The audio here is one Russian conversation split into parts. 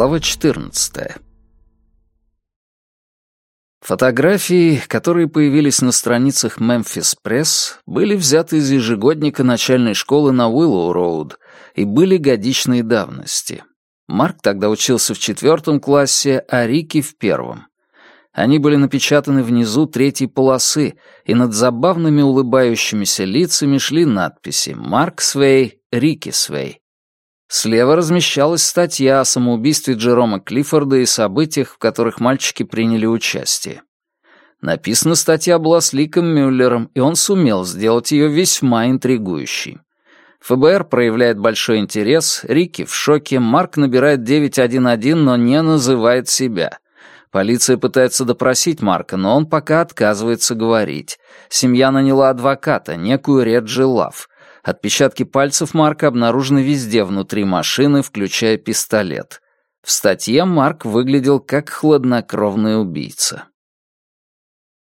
Глава 14. Фотографии, которые появились на страницах Memphis Press, были взяты из ежегодника начальной школы на Уиллоу-Роуд и были годичной давности. Марк тогда учился в четвертом классе, а Рики в первом. Они были напечатаны внизу третьей полосы, и над забавными улыбающимися лицами шли надписи «Марк Свей», «Рики Свей». Слева размещалась статья о самоубийстве Джерома Клиффорда и событиях, в которых мальчики приняли участие. Написана статья была с Ликом Мюллером, и он сумел сделать ее весьма интригующей. ФБР проявляет большой интерес, Рики в шоке, Марк набирает 911, но не называет себя. Полиция пытается допросить Марка, но он пока отказывается говорить. Семья наняла адвоката, некую Реджи Лав. Отпечатки пальцев Марка обнаружены везде внутри машины, включая пистолет. В статье Марк выглядел как хладнокровный убийца.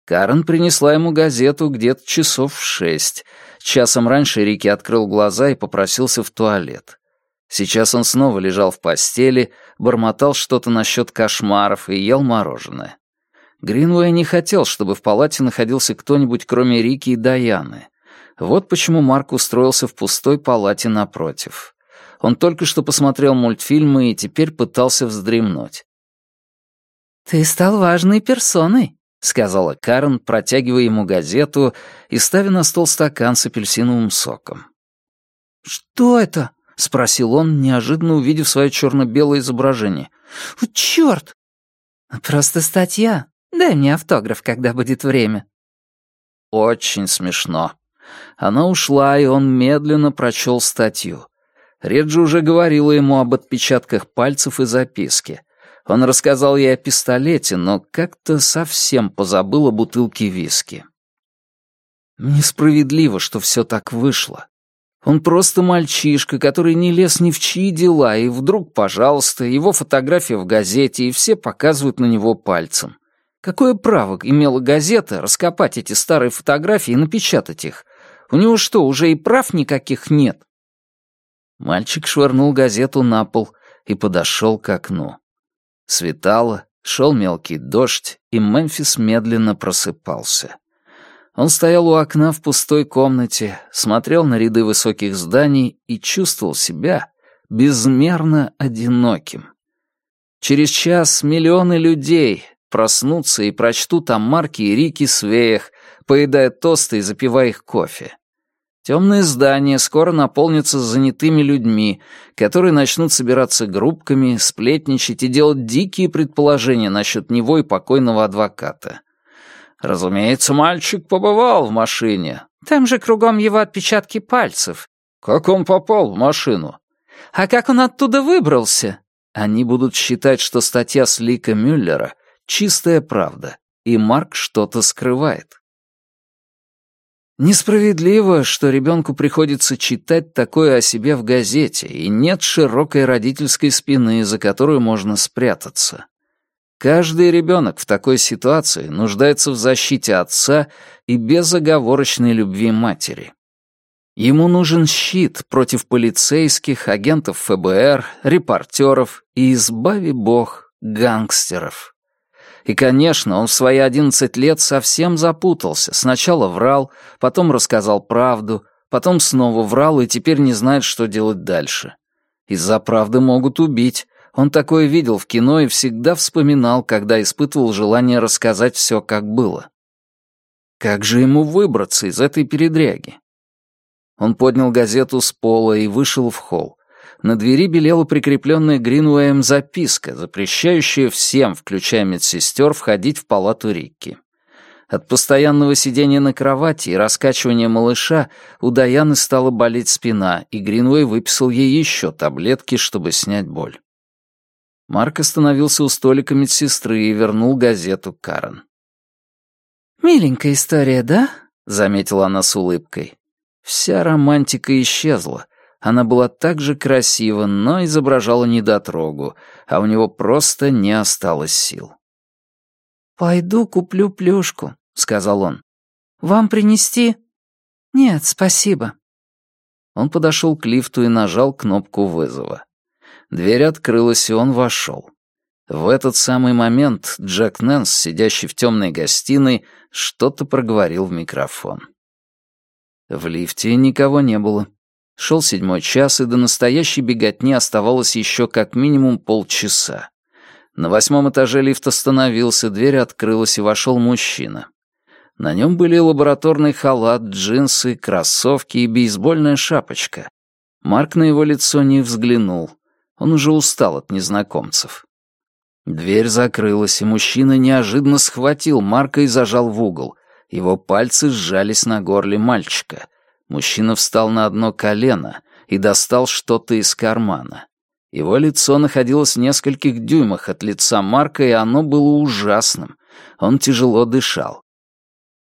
Карен принесла ему газету где-то часов в шесть. Часом раньше Рики открыл глаза и попросился в туалет. Сейчас он снова лежал в постели, бормотал что-то насчет кошмаров и ел мороженое. Гринвей не хотел, чтобы в палате находился кто-нибудь, кроме Рики и Даяны. Вот почему Марк устроился в пустой палате напротив. Он только что посмотрел мультфильмы и теперь пытался вздремнуть. «Ты стал важной персоной», — сказала Карен, протягивая ему газету и ставя на стол стакан с апельсиновым соком. «Что это?» — спросил он, неожиданно увидев свое черно-белое изображение. «Черт!» «Просто статья. Дай мне автограф, когда будет время». «Очень смешно», она ушла, и он медленно прочел статью. Реджи уже говорила ему об отпечатках пальцев и записке. Он рассказал ей о пистолете, но как-то совсем позабыл о бутылке виски. Несправедливо, что все так вышло. Он просто мальчишка, который не лез ни в чьи дела, и вдруг, пожалуйста, его фотография в газете, и все показывают на него пальцем. Какое право имела газета раскопать эти старые фотографии и напечатать их? У него что, уже и прав никаких нет?» Мальчик швырнул газету на пол и подошел к окну. Светало, шел мелкий дождь, и Мемфис медленно просыпался. Он стоял у окна в пустой комнате, смотрел на ряды высоких зданий и чувствовал себя безмерно одиноким. Через час миллионы людей проснутся и прочтут о Марке и Рике Свеях, поедая тосты и запивая их кофе. Темные здания скоро наполнятся занятыми людьми, которые начнут собираться группками, сплетничать и делать дикие предположения насчет него и покойного адвоката. Разумеется, мальчик побывал в машине. Там же кругом его отпечатки пальцев. Как он попал в машину? А как он оттуда выбрался? Они будут считать, что статья с Лика Мюллера — чистая правда, и Марк что-то скрывает. Несправедливо, что ребенку приходится читать такое о себе в газете, и нет широкой родительской спины, за которую можно спрятаться. Каждый ребенок в такой ситуации нуждается в защите отца и безоговорочной любви матери. Ему нужен щит против полицейских, агентов ФБР, репортеров и, избави бог, гангстеров. И, конечно, он в свои одиннадцать лет совсем запутался. Сначала врал, потом рассказал правду, потом снова врал и теперь не знает, что делать дальше. Из-за правды могут убить. Он такое видел в кино и всегда вспоминал, когда испытывал желание рассказать все, как было. Как же ему выбраться из этой передряги? Он поднял газету с пола и вышел в холл. На двери белела прикрепленная Гринуэем записка, запрещающая всем, включая медсестер, входить в палату Рикки. От постоянного сидения на кровати и раскачивания малыша у Даяны стала болеть спина, и Гринуэй выписал ей еще таблетки, чтобы снять боль. Марк остановился у столика медсестры и вернул газету Карен. «Миленькая история, да?» — заметила она с улыбкой. Вся романтика исчезла, она была так же красива, но изображала недотрогу, а у него просто не осталось сил. «Пойду куплю плюшку», — сказал он. «Вам принести?» «Нет, спасибо». Он подошел к лифту и нажал кнопку вызова. Дверь открылась, и он вошел. В этот самый момент Джек Нэнс, сидящий в темной гостиной, что-то проговорил в микрофон. В лифте никого не было. Шел седьмой час, и до настоящей беготни оставалось еще как минимум полчаса. На восьмом этаже лифт остановился, дверь открылась, и вошел мужчина. На нем были лабораторный халат, джинсы, кроссовки и бейсбольная шапочка. Марк на его лицо не взглянул. Он уже устал от незнакомцев. Дверь закрылась, и мужчина неожиданно схватил Марка и зажал в угол. Его пальцы сжались на горле мальчика. Мужчина встал на одно колено и достал что-то из кармана. Его лицо находилось в нескольких дюймах от лица Марка, и оно было ужасным. Он тяжело дышал.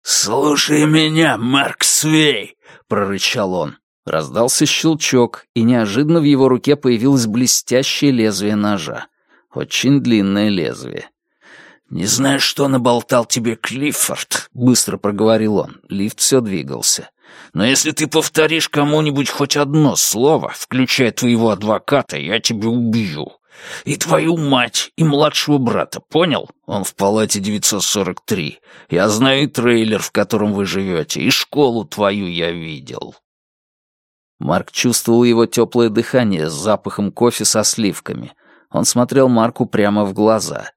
«Слушай меня, Марк Свей!» — прорычал он. Раздался щелчок, и неожиданно в его руке появилось блестящее лезвие ножа. Очень длинное лезвие. «Не знаю, что наболтал тебе Клиффорд», — быстро проговорил он. Лифт все двигался. «Но если ты повторишь кому-нибудь хоть одно слово, включая твоего адвоката, я тебя убью. И твою мать, и младшего брата, понял? Он в палате 943. Я знаю и трейлер, в котором вы живете, и школу твою я видел». Марк чувствовал его теплое дыхание с запахом кофе со сливками. Он смотрел Марку прямо в глаза.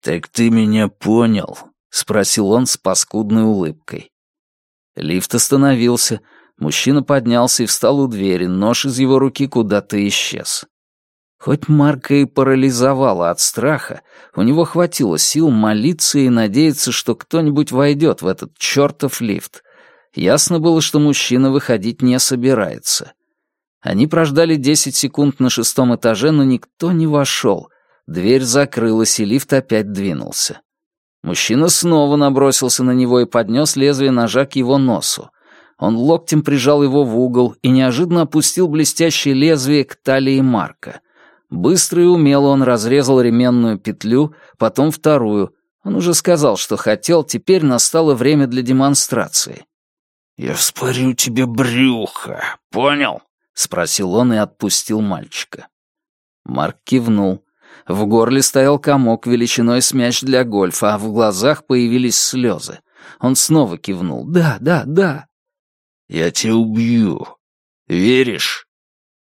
«Так ты меня понял?» — спросил он с паскудной улыбкой. Лифт остановился, мужчина поднялся и встал у двери, нож из его руки куда-то исчез. Хоть Марка и парализовала от страха, у него хватило сил молиться и надеяться, что кто-нибудь войдет в этот чертов лифт. Ясно было, что мужчина выходить не собирается. Они прождали десять секунд на шестом этаже, но никто не вошел. Дверь закрылась, и лифт опять двинулся. Мужчина снова набросился на него и поднес лезвие ножа к его носу. Он локтем прижал его в угол и неожиданно опустил блестящее лезвие к талии Марка. Быстро и умело он разрезал ременную петлю, потом вторую. Он уже сказал, что хотел, теперь настало время для демонстрации. «Я вспорю тебе брюхо, понял?» — спросил он и отпустил мальчика. Марк кивнул. В горле стоял комок величиной с мяч для гольфа, а в глазах появились слезы. Он снова кивнул. «Да, да, да». «Я тебя убью. Веришь?»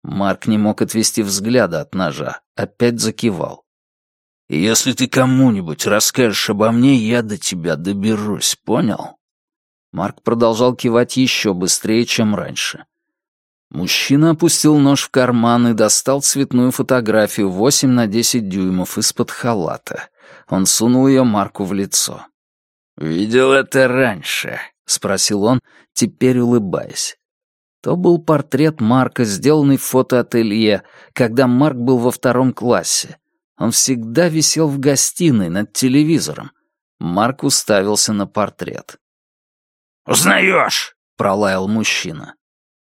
Марк не мог отвести взгляда от ножа. Опять закивал. «Если ты кому-нибудь расскажешь обо мне, я до тебя доберусь, понял?» Марк продолжал кивать еще быстрее, чем раньше. Мужчина опустил нож в карман и достал цветную фотографию 8 на 10 дюймов из-под халата. Он сунул ее Марку в лицо. «Видел это раньше?» — спросил он, теперь улыбаясь. То был портрет Марка, сделанный в фотоателье, когда Марк был во втором классе. Он всегда висел в гостиной над телевизором. Марк уставился на портрет. «Узнаешь?» — пролаял мужчина.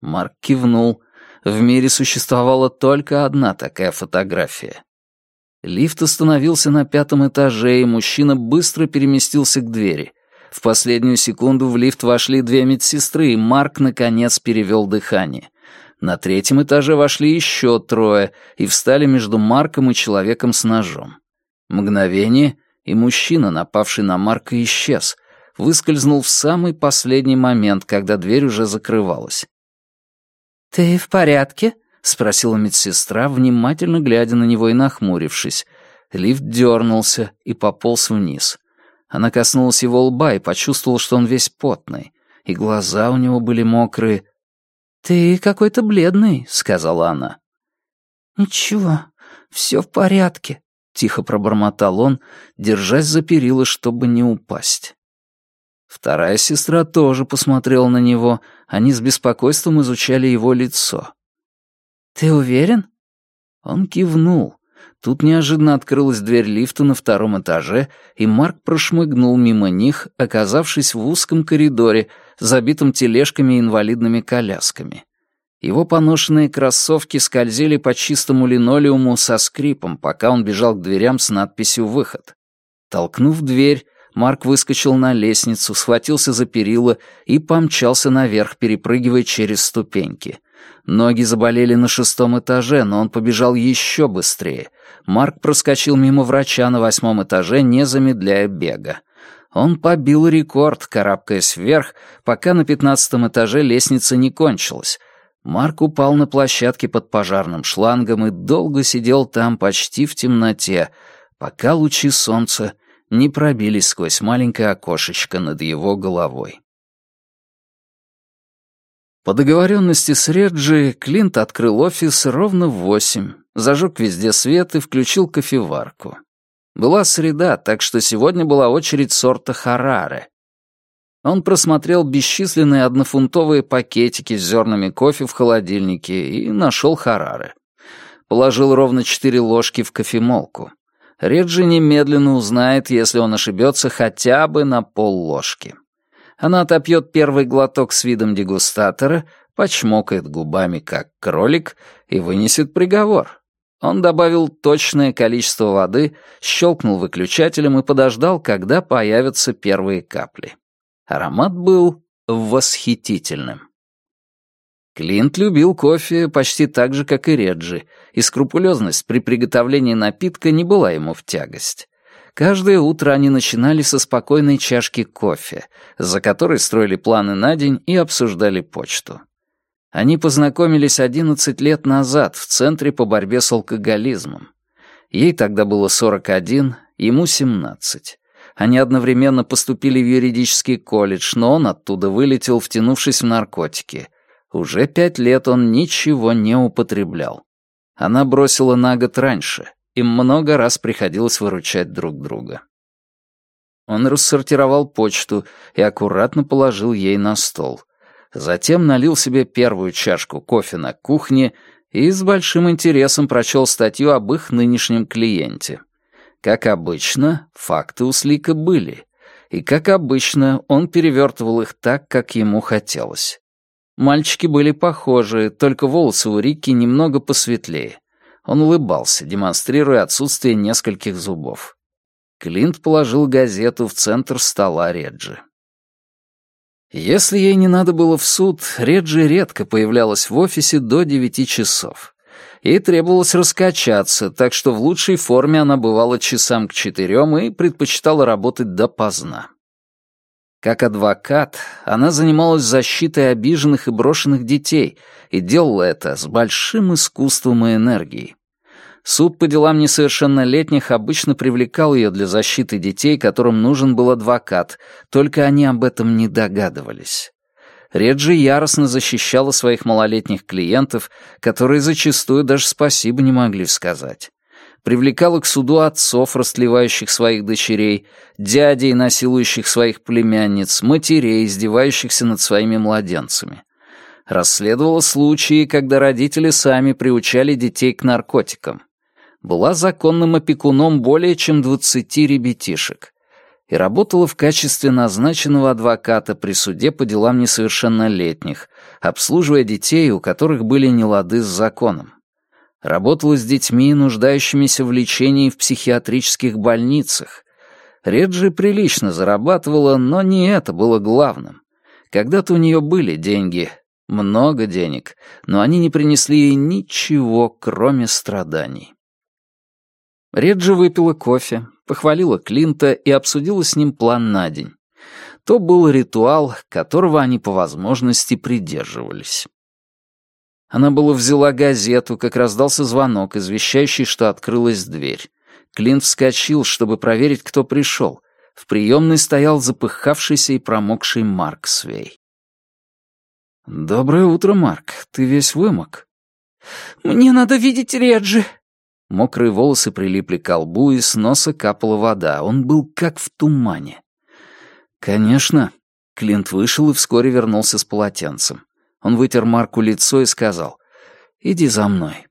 Марк кивнул. В мире существовала только одна такая фотография. Лифт остановился на пятом этаже, и мужчина быстро переместился к двери. В последнюю секунду в лифт вошли две медсестры, и Марк, наконец, перевел дыхание. На третьем этаже вошли еще трое и встали между Марком и человеком с ножом. Мгновение, и мужчина, напавший на Марка, исчез, выскользнул в самый последний момент, когда дверь уже закрывалась. «Ты в порядке?» — спросила медсестра, внимательно глядя на него и нахмурившись. Лифт дернулся и пополз вниз. Она коснулась его лба и почувствовала, что он весь потный, и глаза у него были мокрые. «Ты какой-то бледный», — сказала она. «Ничего, все в порядке», — тихо пробормотал он, держась за перила, чтобы не упасть. Вторая сестра тоже посмотрела на него, они с беспокойством изучали его лицо. «Ты уверен?» Он кивнул. Тут неожиданно открылась дверь лифта на втором этаже, и Марк прошмыгнул мимо них, оказавшись в узком коридоре, забитом тележками и инвалидными колясками. Его поношенные кроссовки скользили по чистому линолеуму со скрипом, пока он бежал к дверям с надписью «Выход». Толкнув дверь, Марк выскочил на лестницу, схватился за перила и помчался наверх, перепрыгивая через ступеньки. Ноги заболели на шестом этаже, но он побежал еще быстрее. Марк проскочил мимо врача на восьмом этаже, не замедляя бега. Он побил рекорд, карабкаясь вверх, пока на пятнадцатом этаже лестница не кончилась. Марк упал на площадке под пожарным шлангом и долго сидел там почти в темноте, пока лучи солнца не пробились сквозь маленькое окошечко над его головой. По договоренности с Реджи, Клинт открыл офис ровно в восемь, зажег везде свет и включил кофеварку. Была среда, так что сегодня была очередь сорта Хараре. Он просмотрел бесчисленные однофунтовые пакетики с зернами кофе в холодильнике и нашел Хараре. Положил ровно четыре ложки в кофемолку. Реджи немедленно узнает, если он ошибется хотя бы на пол ложки. Она отопьет первый глоток с видом дегустатора, почмокает губами, как кролик, и вынесет приговор. Он добавил точное количество воды, щелкнул выключателем и подождал, когда появятся первые капли. Аромат был восхитительным. Клинт любил кофе почти так же, как и Реджи, и скрупулезность при приготовлении напитка не была ему в тягость. Каждое утро они начинали со спокойной чашки кофе, за которой строили планы на день и обсуждали почту. Они познакомились 11 лет назад в Центре по борьбе с алкоголизмом. Ей тогда было 41, ему 17. Они одновременно поступили в юридический колледж, но он оттуда вылетел, втянувшись в наркотики. Уже пять лет он ничего не употреблял. Она бросила на год раньше, им много раз приходилось выручать друг друга. Он рассортировал почту и аккуратно положил ей на стол. Затем налил себе первую чашку кофе на кухне и с большим интересом прочел статью об их нынешнем клиенте. Как обычно, факты у Слика были. И, как обычно, он перевертывал их так, как ему хотелось. Мальчики были похожи, только волосы у Рикки немного посветлее. Он улыбался, демонстрируя отсутствие нескольких зубов. Клинт положил газету в центр стола Реджи. Если ей не надо было в суд, Реджи редко появлялась в офисе до девяти часов. Ей требовалось раскачаться, так что в лучшей форме она бывала часам к четырем и предпочитала работать допоздна. Как адвокат, она занималась защитой обиженных и брошенных детей и делала это с большим искусством и энергией. Суд по делам несовершеннолетних обычно привлекал ее для защиты детей, которым нужен был адвокат, только они об этом не догадывались. Реджи яростно защищала своих малолетних клиентов, которые зачастую даже спасибо не могли сказать привлекала к суду отцов, растлевающих своих дочерей, дядей, насилующих своих племянниц, матерей, издевающихся над своими младенцами. Расследовала случаи, когда родители сами приучали детей к наркотикам. Была законным опекуном более чем двадцати ребятишек и работала в качестве назначенного адвоката при суде по делам несовершеннолетних, обслуживая детей, у которых были нелады с законом. Работала с детьми, нуждающимися в лечении в психиатрических больницах. Реджи прилично зарабатывала, но не это было главным. Когда-то у нее были деньги, много денег, но они не принесли ей ничего, кроме страданий. Реджи выпила кофе, похвалила Клинта и обсудила с ним план на день. То был ритуал, которого они по возможности придерживались. Она было взяла газету, как раздался звонок, извещающий, что открылась дверь. Клинт вскочил, чтобы проверить, кто пришел. В приемной стоял запыхавшийся и промокший Марк Свей. «Доброе утро, Марк. Ты весь вымок». «Мне надо видеть Реджи». Мокрые волосы прилипли к лбу, и с носа капала вода. Он был как в тумане. «Конечно». Клинт вышел и вскоре вернулся с полотенцем. Он вытер Марку лицо и сказал, «Иди за мной».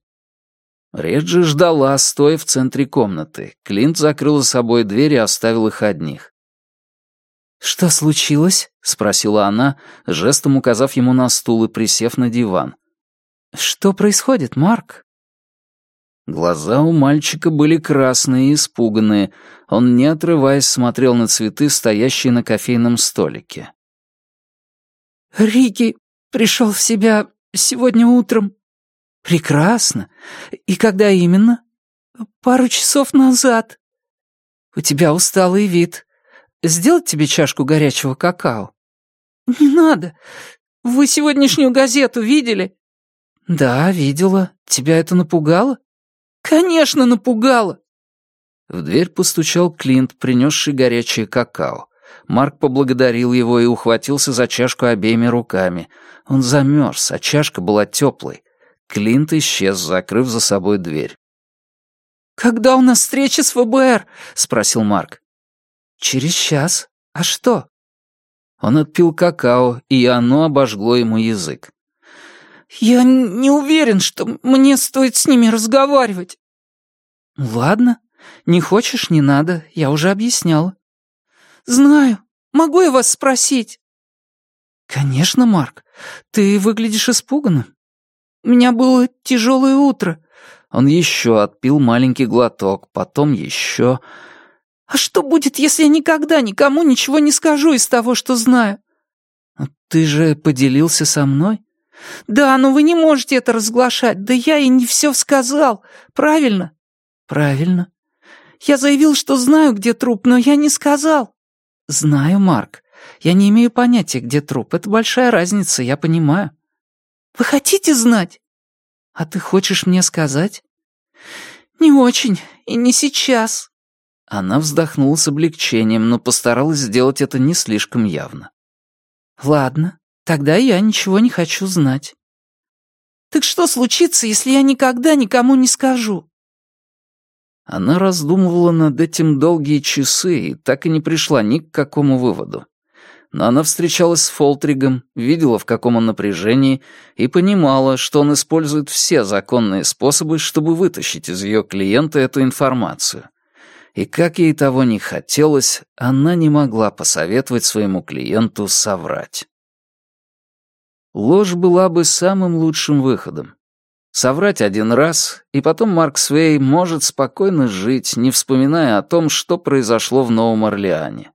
Реджи ждала, стоя в центре комнаты. Клинт закрыл за собой дверь и оставил их одних. «Что случилось?» — спросила она, жестом указав ему на стул и присев на диван. «Что происходит, Марк?» Глаза у мальчика были красные и испуганные. Он, не отрываясь, смотрел на цветы, стоящие на кофейном столике. «Рики пришел в себя сегодня утром». «Прекрасно. И когда именно?» «Пару часов назад». «У тебя усталый вид. Сделать тебе чашку горячего какао?» «Не надо. Вы сегодняшнюю газету видели?» «Да, видела. Тебя это напугало?» «Конечно, напугало!» В дверь постучал Клинт, принесший горячее какао. Марк поблагодарил его и ухватился за чашку обеими руками. Он замерз, а чашка была теплой. Клинт исчез, закрыв за собой дверь. «Когда у нас встреча с ФБР?» — спросил Марк. «Через час. А что?» Он отпил какао, и оно обожгло ему язык. «Я не уверен, что мне стоит с ними разговаривать». «Ладно. Не хочешь, не надо. Я уже объясняла». «Знаю. Могу я вас спросить?» «Конечно, Марк. Ты выглядишь испуганным». «У меня было тяжелое утро». Он еще отпил маленький глоток, потом еще... «А что будет, если я никогда никому ничего не скажу из того, что знаю?» «Ты же поделился со мной?» «Да, но вы не можете это разглашать. Да я и не все сказал. Правильно?» «Правильно». «Я заявил, что знаю, где труп, но я не сказал». «Знаю, Марк. Я не имею понятия, где труп. Это большая разница, я понимаю». «Вы хотите знать?» «А ты хочешь мне сказать?» «Не очень, и не сейчас». Она вздохнула с облегчением, но постаралась сделать это не слишком явно. «Ладно, тогда я ничего не хочу знать». «Так что случится, если я никогда никому не скажу?» Она раздумывала над этим долгие часы и так и не пришла ни к какому выводу. Но она встречалась с Фолтригом, видела, в каком он напряжении, и понимала, что он использует все законные способы, чтобы вытащить из ее клиента эту информацию. И как ей того не хотелось, она не могла посоветовать своему клиенту соврать. Ложь была бы самым лучшим выходом. Соврать один раз, и потом Марк Свей может спокойно жить, не вспоминая о том, что произошло в Новом Орлеане.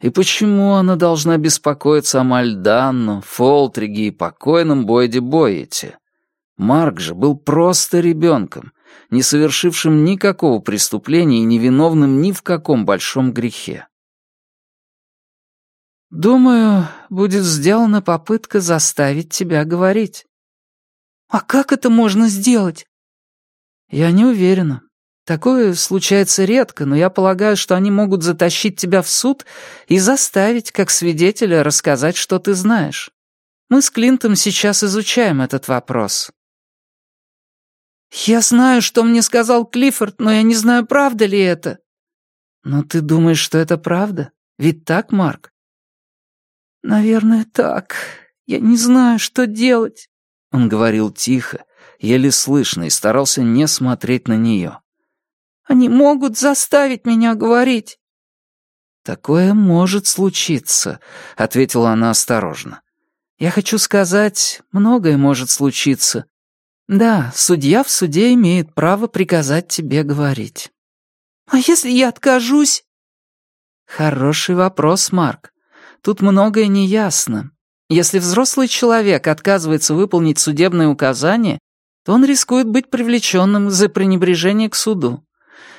И почему она должна беспокоиться о Мальданно, Фолтриге и покойном Бойде Бойете? Марк же был просто ребенком, не совершившим никакого преступления и невиновным ни в каком большом грехе. «Думаю, будет сделана попытка заставить тебя говорить», «А как это можно сделать?» «Я не уверена. Такое случается редко, но я полагаю, что они могут затащить тебя в суд и заставить, как свидетеля, рассказать, что ты знаешь. Мы с Клинтом сейчас изучаем этот вопрос». «Я знаю, что мне сказал Клиффорд, но я не знаю, правда ли это». «Но ты думаешь, что это правда? Ведь так, Марк?» «Наверное, так. Я не знаю, что делать». Он говорил тихо, еле слышно, и старался не смотреть на нее. «Они могут заставить меня говорить». «Такое может случиться», — ответила она осторожно. «Я хочу сказать, многое может случиться. Да, судья в суде имеет право приказать тебе говорить». «А если я откажусь?» «Хороший вопрос, Марк. Тут многое неясно. Если взрослый человек отказывается выполнить судебное указание, то он рискует быть привлеченным за пренебрежение к суду.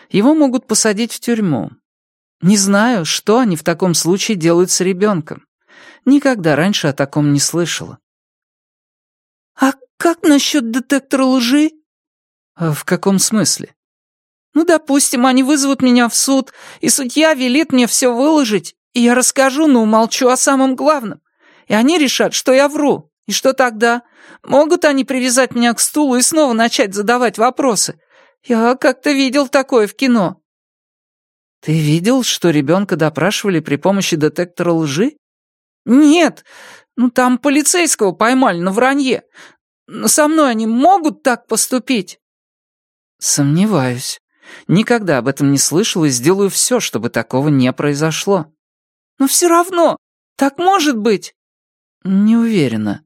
Его могут посадить в тюрьму. Не знаю, что они в таком случае делают с ребенком. Никогда раньше о таком не слышала. «А как насчет детектора лжи?» а «В каком смысле?» «Ну, допустим, они вызовут меня в суд, и судья велит мне все выложить, и я расскажу, но умолчу о самом главном и они решат, что я вру. И что тогда? Могут они привязать меня к стулу и снова начать задавать вопросы? Я как-то видел такое в кино». «Ты видел, что ребенка допрашивали при помощи детектора лжи?» «Нет. Ну, там полицейского поймали на вранье. Но со мной они могут так поступить?» «Сомневаюсь. Никогда об этом не слышал и сделаю все, чтобы такого не произошло». «Но все равно. Так может быть?» «Не уверена.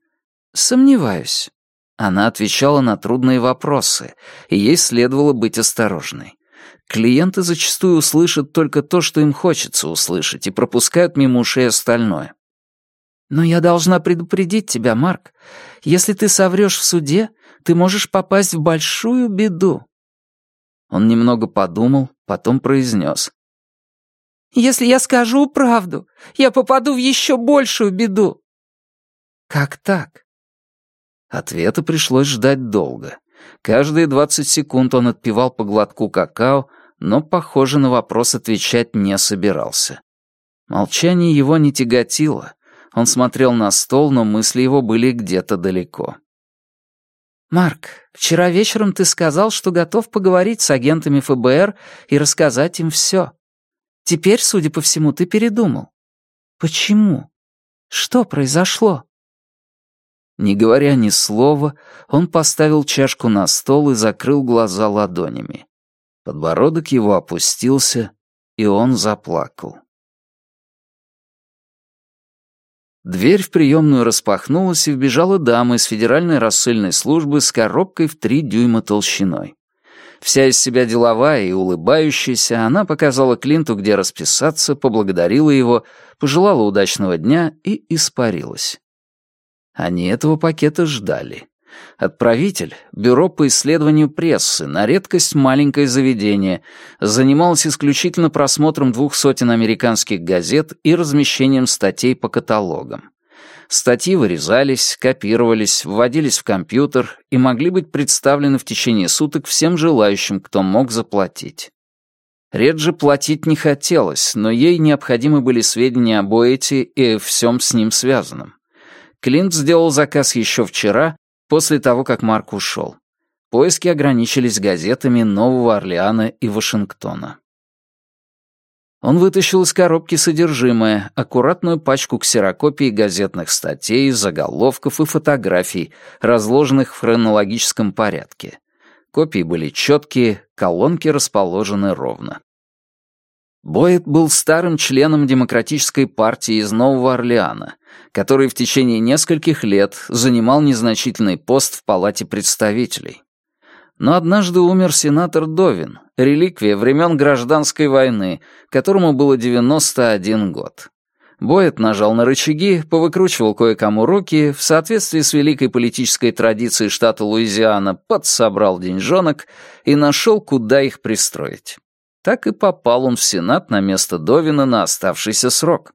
Сомневаюсь». Она отвечала на трудные вопросы, и ей следовало быть осторожной. Клиенты зачастую услышат только то, что им хочется услышать, и пропускают мимо ушей остальное. «Но я должна предупредить тебя, Марк. Если ты соврешь в суде, ты можешь попасть в большую беду». Он немного подумал, потом произнес. «Если я скажу правду, я попаду в еще большую беду». «Как так?» Ответа пришлось ждать долго. Каждые двадцать секунд он отпивал по глотку какао, но, похоже, на вопрос отвечать не собирался. Молчание его не тяготило. Он смотрел на стол, но мысли его были где-то далеко. «Марк, вчера вечером ты сказал, что готов поговорить с агентами ФБР и рассказать им все. Теперь, судя по всему, ты передумал. Почему? Что произошло?» Не говоря ни слова, он поставил чашку на стол и закрыл глаза ладонями. Подбородок его опустился, и он заплакал. Дверь в приемную распахнулась, и вбежала дама из Федеральной рассыльной службы с коробкой в три дюйма толщиной. Вся из себя деловая и улыбающаяся, она показала Клинту, где расписаться, поблагодарила его, пожелала удачного дня и испарилась. Они этого пакета ждали. Отправитель, бюро по исследованию прессы, на редкость маленькое заведение, занималось исключительно просмотром двух сотен американских газет и размещением статей по каталогам. Статьи вырезались, копировались, вводились в компьютер и могли быть представлены в течение суток всем желающим, кто мог заплатить. Реджи платить не хотелось, но ей необходимы были сведения об Уэйте и всем с ним связанном. Клинт сделал заказ еще вчера, после того, как Марк ушел. Поиски ограничились газетами Нового Орлеана и Вашингтона. Он вытащил из коробки содержимое, аккуратную пачку ксерокопий газетных статей, заголовков и фотографий, разложенных в хронологическом порядке. Копии были четкие, колонки расположены ровно. Бойет был старым членом Демократической партии из Нового Орлеана, который в течение нескольких лет занимал незначительный пост в Палате представителей. Но однажды умер сенатор Довин, реликвия времен Гражданской войны, которому было 91 год. Бойет нажал на рычаги, повыкручивал кое-кому руки, в соответствии с великой политической традицией штата Луизиана подсобрал деньжонок и нашел, куда их пристроить. Так и попал он в Сенат на место Довина на оставшийся срок.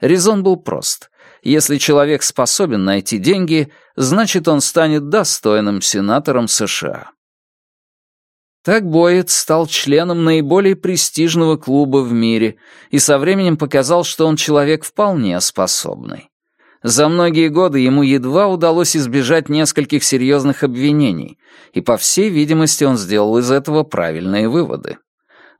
Резон был прост. Если человек способен найти деньги, значит, он станет достойным сенатором США. Так Боец стал членом наиболее престижного клуба в мире и со временем показал, что он человек вполне способный. За многие годы ему едва удалось избежать нескольких серьезных обвинений, и, по всей видимости, он сделал из этого правильные выводы.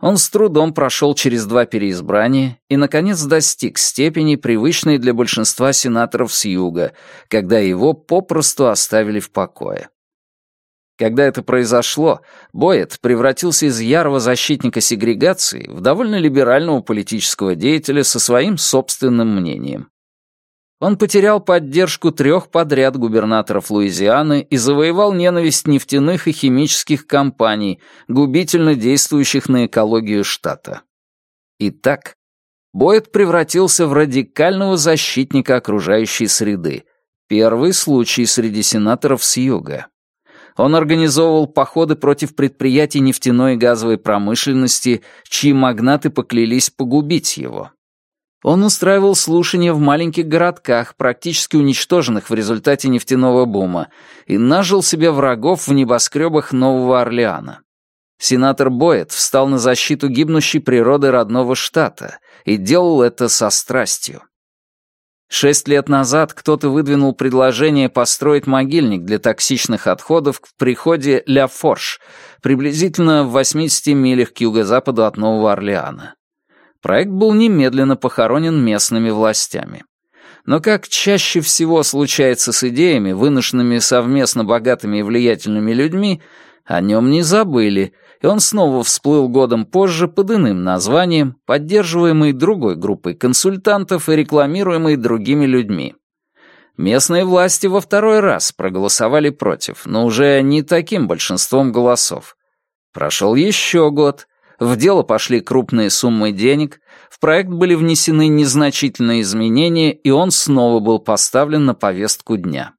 Он с трудом прошел через два переизбрания и, наконец, достиг степени, привычной для большинства сенаторов с юга, когда его попросту оставили в покое. Когда это произошло, Боэт превратился из ярого защитника сегрегации в довольно либерального политического деятеля со своим собственным мнением. Он потерял поддержку трех подряд губернаторов Луизианы и завоевал ненависть нефтяных и химических компаний, губительно действующих на экологию штата. Итак, Бойд превратился в радикального защитника окружающей среды, первый случай среди сенаторов с юга. Он организовывал походы против предприятий нефтяной и газовой промышленности, чьи магнаты поклялись погубить его. Он устраивал слушания в маленьких городках, практически уничтоженных в результате нефтяного бума, и нажил себе врагов в небоскребах Нового Орлеана. Сенатор Боэт встал на защиту гибнущей природы родного штата и делал это со страстью. Шесть лет назад кто-то выдвинул предложение построить могильник для токсичных отходов в приходе Ля Форш, приблизительно в 80 милях к юго-западу от Нового Орлеана. Проект был немедленно похоронен местными властями. Но как чаще всего случается с идеями, выношенными совместно богатыми и влиятельными людьми, о нем не забыли, и он снова всплыл годом позже под иным названием, поддерживаемый другой группой консультантов и рекламируемый другими людьми. Местные власти во второй раз проголосовали против, но уже не таким большинством голосов. Прошел еще год, В дело пошли крупные суммы денег, в проект были внесены незначительные изменения, и он снова был поставлен на повестку дня.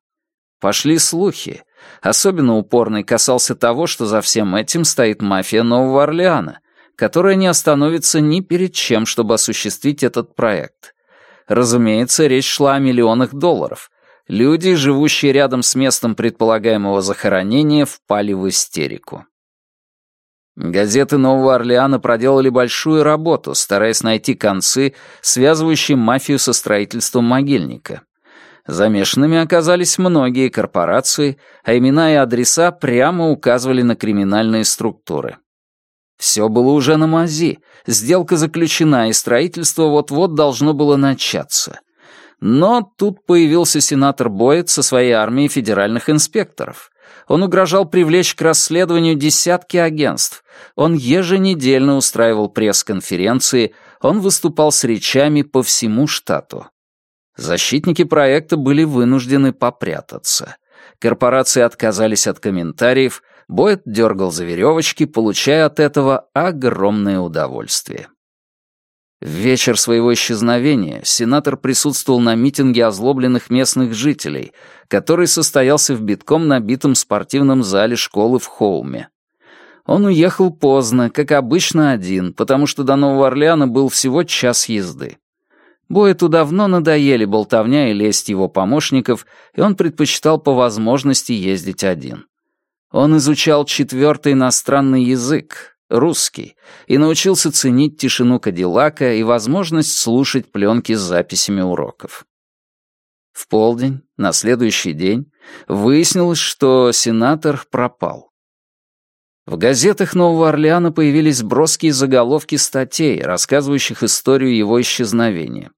Пошли слухи. Особенно упорный касался того, что за всем этим стоит мафия Нового Орлеана, которая не остановится ни перед чем, чтобы осуществить этот проект. Разумеется, речь шла о миллионах долларов. Люди, живущие рядом с местом предполагаемого захоронения, впали в истерику. Газеты Нового Орлеана проделали большую работу, стараясь найти концы, связывающие мафию со строительством могильника. Замешанными оказались многие корпорации, а имена и адреса прямо указывали на криминальные структуры. Все было уже на мази, сделка заключена, и строительство вот-вот должно было начаться. Но тут появился сенатор Бойт со своей армией федеральных инспекторов. Он угрожал привлечь к расследованию десятки агентств. Он еженедельно устраивал пресс-конференции, он выступал с речами по всему штату. Защитники проекта были вынуждены попрятаться. Корпорации отказались от комментариев, Бойт дергал за веревочки, получая от этого огромное удовольствие. В вечер своего исчезновения сенатор присутствовал на митинге озлобленных местных жителей, который состоялся в битком набитом спортивном зале школы в Хоуме. Он уехал поздно, как обычно один, потому что до Нового Орлеана был всего час езды. Боэту давно надоели болтовня и лесть его помощников, и он предпочитал по возможности ездить один. Он изучал четвертый иностранный язык, русский, и научился ценить тишину Кадиллака и возможность слушать пленки с записями уроков. В полдень, на следующий день, выяснилось, что сенатор пропал. В газетах Нового Орлеана появились броские заголовки статей, рассказывающих историю его исчезновения.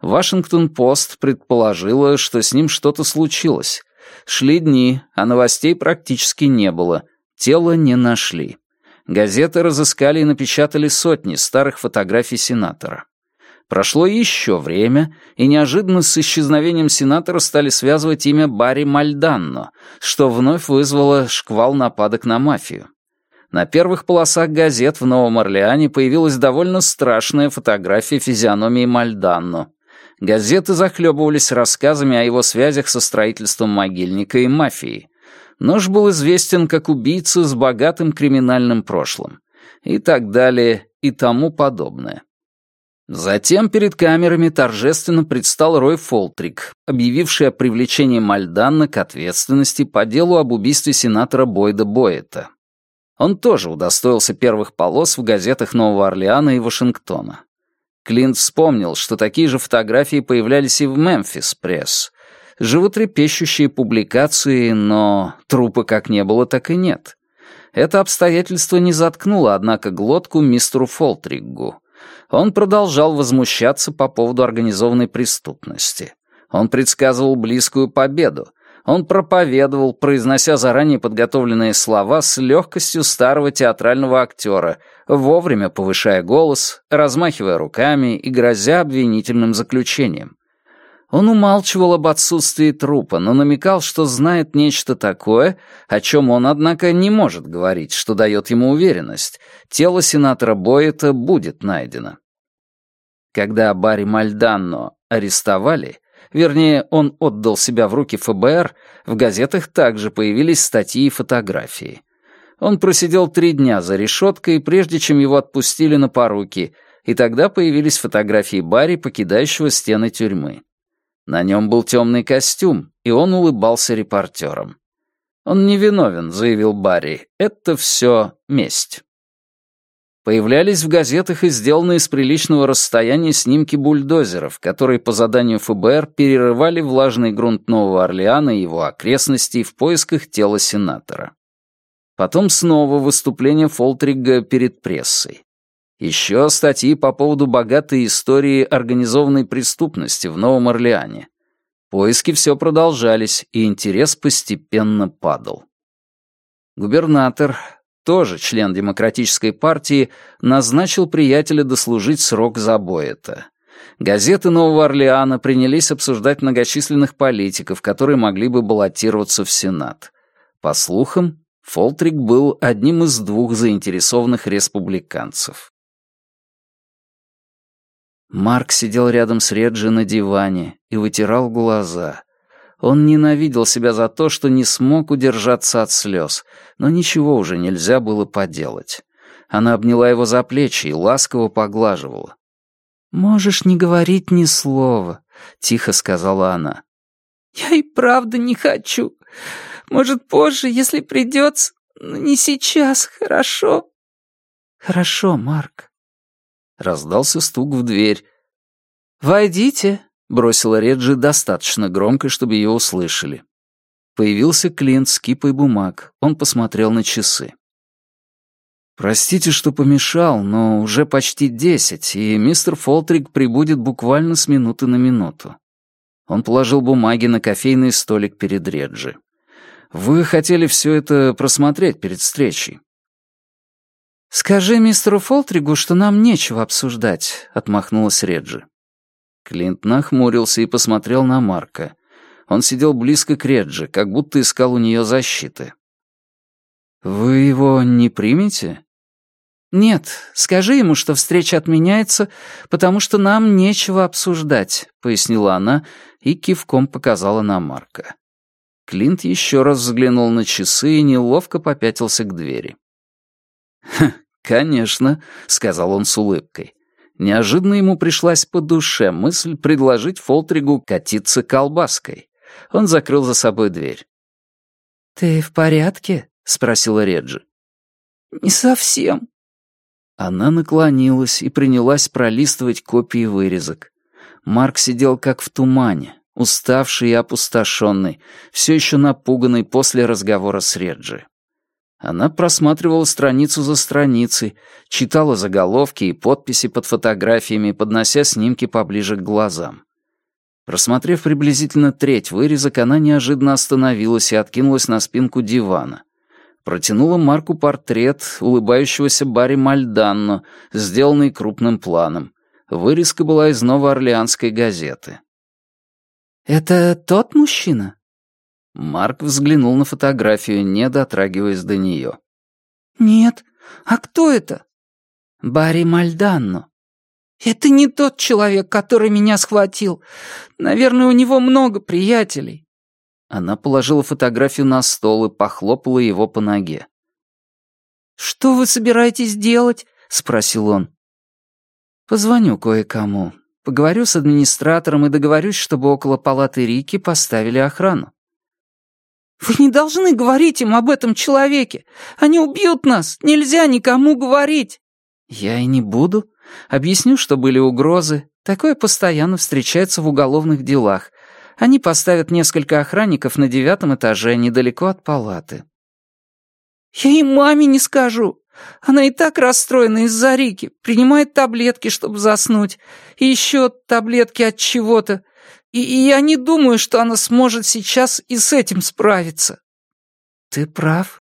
Вашингтон-Пост предположила, что с ним что-то случилось, Шли дни, а новостей практически не было. Тело не нашли. Газеты разыскали и напечатали сотни старых фотографий сенатора. Прошло еще время, и неожиданно с исчезновением сенатора стали связывать имя Барри Мальданно, что вновь вызвало шквал нападок на мафию. На первых полосах газет в Новом Орлеане появилась довольно страшная фотография физиономии Мальданно. Газеты захлебывались рассказами о его связях со строительством могильника и мафией. Нож был известен как убийца с богатым криминальным прошлым. И так далее, и тому подобное. Затем перед камерами торжественно предстал Рой Фолтрик, объявивший о привлечении Мальданна к ответственности по делу об убийстве сенатора Бойда Боэта. Он тоже удостоился первых полос в газетах Нового Орлеана и Вашингтона. Клинт вспомнил, что такие же фотографии появлялись и в «Мемфис Пресс». Животрепещущие публикации, но трупа как не было, так и нет. Это обстоятельство не заткнуло, однако, глотку мистеру Фолтриггу. Он продолжал возмущаться по поводу организованной преступности. Он предсказывал близкую победу, он проповедовал, произнося заранее подготовленные слова с легкостью старого театрального актера, вовремя повышая голос, размахивая руками и грозя обвинительным заключением. Он умалчивал об отсутствии трупа, но намекал, что знает нечто такое, о чем он, однако, не может говорить, что дает ему уверенность. Тело сенатора Боэта будет найдено. Когда Барри Мальданно арестовали, вернее, он отдал себя в руки ФБР, в газетах также появились статьи и фотографии. Он просидел три дня за решеткой, прежде чем его отпустили на поруки, и тогда появились фотографии Барри, покидающего стены тюрьмы. На нем был темный костюм, и он улыбался репортерам. «Он невиновен», — заявил Барри. «Это все месть». Появлялись в газетах и сделанные с приличного расстояния снимки бульдозеров, которые по заданию ФБР перерывали влажный грунт Нового Орлеана и его окрестностей в поисках тела сенатора. Потом снова выступление Фолтрига перед прессой. Еще статьи по поводу богатой истории организованной преступности в Новом Орлеане. Поиски все продолжались, и интерес постепенно падал. Губернатор, тоже член Демократической партии, назначил приятеля дослужить срок за Боэта. Газеты Нового Орлеана принялись обсуждать многочисленных политиков, которые могли бы баллотироваться в Сенат. По слухам, Фолтрик был одним из двух заинтересованных республиканцев. Марк сидел рядом с Реджи на диване и вытирал глаза. Он ненавидел себя за то, что не смог удержаться от слез, но ничего уже нельзя было поделать. Она обняла его за плечи и ласково поглаживала. «Можешь не говорить ни слова», — тихо сказала она. «Я и правда не хочу. Может, позже, если придется, но не сейчас, хорошо?» «Хорошо, Марк». Раздался стук в дверь. «Войдите», — бросила Реджи достаточно громко, чтобы ее услышали. Появился Клинт с кипой бумаг. Он посмотрел на часы. «Простите, что помешал, но уже почти десять, и мистер Фолтрик прибудет буквально с минуты на минуту». Он положил бумаги на кофейный столик перед Реджи. «Вы хотели все это просмотреть перед встречей?» «Скажи мистеру Фолтригу, что нам нечего обсуждать», — отмахнулась Реджи. Клинт нахмурился и посмотрел на Марка. Он сидел близко к Реджи, как будто искал у нее защиты. «Вы его не примете?» «Нет, скажи ему, что встреча отменяется, потому что нам нечего обсуждать», — пояснила она и кивком показала на Марка. Клинт еще раз взглянул на часы и неловко попятился к двери. «Конечно», — сказал он с улыбкой. Неожиданно ему пришлась по душе мысль предложить Фолтригу катиться колбаской. Он закрыл за собой дверь. «Ты в порядке?» — спросила Реджи. «Не совсем», она наклонилась и принялась пролистывать копии вырезок. Марк сидел как в тумане, уставший и опустошенный, все еще напуганный после разговора с Реджи. Она просматривала страницу за страницей, читала заголовки и подписи под фотографиями, поднося снимки поближе к глазам. Просмотрев приблизительно треть вырезок, она неожиданно остановилась и откинулась на спинку дивана протянула Марку портрет улыбающегося Барри Мальданно, сделанный крупным планом. Вырезка была из Новоорлеанской газеты. «Это тот мужчина?» Марк взглянул на фотографию, не дотрагиваясь до нее. «Нет. А кто это?» «Барри Мальданно». «Это не тот человек, который меня схватил. Наверное, у него много приятелей». Она положила фотографию на стол и похлопала его по ноге. «Что вы собираетесь делать?» — спросил он. «Позвоню кое-кому. Поговорю с администратором и договорюсь, чтобы около палаты Рики поставили охрану». «Вы не должны говорить им об этом человеке. Они убьют нас. Нельзя никому говорить». «Я и не буду. Объясню, что были угрозы. Такое постоянно встречается в уголовных делах. Они поставят несколько охранников на девятом этаже, недалеко от палаты. «Я и маме не скажу. Она и так расстроена из-за Рики, принимает таблетки, чтобы заснуть, и еще таблетки от чего-то. И, и я не думаю, что она сможет сейчас и с этим справиться». «Ты прав.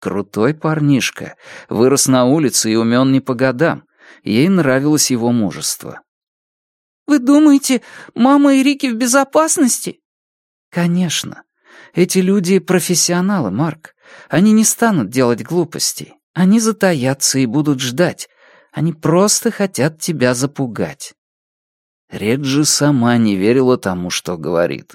Крутой парнишка. Вырос на улице и умен не по годам. Ей нравилось его мужество. Вы думаете, мама и Рики в безопасности?» «Конечно. Эти люди — профессионалы, Марк. Они не станут делать глупостей. Они затаятся и будут ждать. Они просто хотят тебя запугать». Реджи сама не верила тому, что говорит.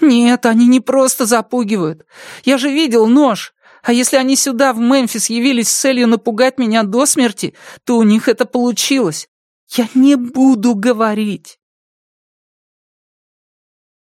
«Нет, они не просто запугивают. Я же видел нож. А если они сюда, в Мемфис, явились с целью напугать меня до смерти, то у них это получилось. Я не буду говорить.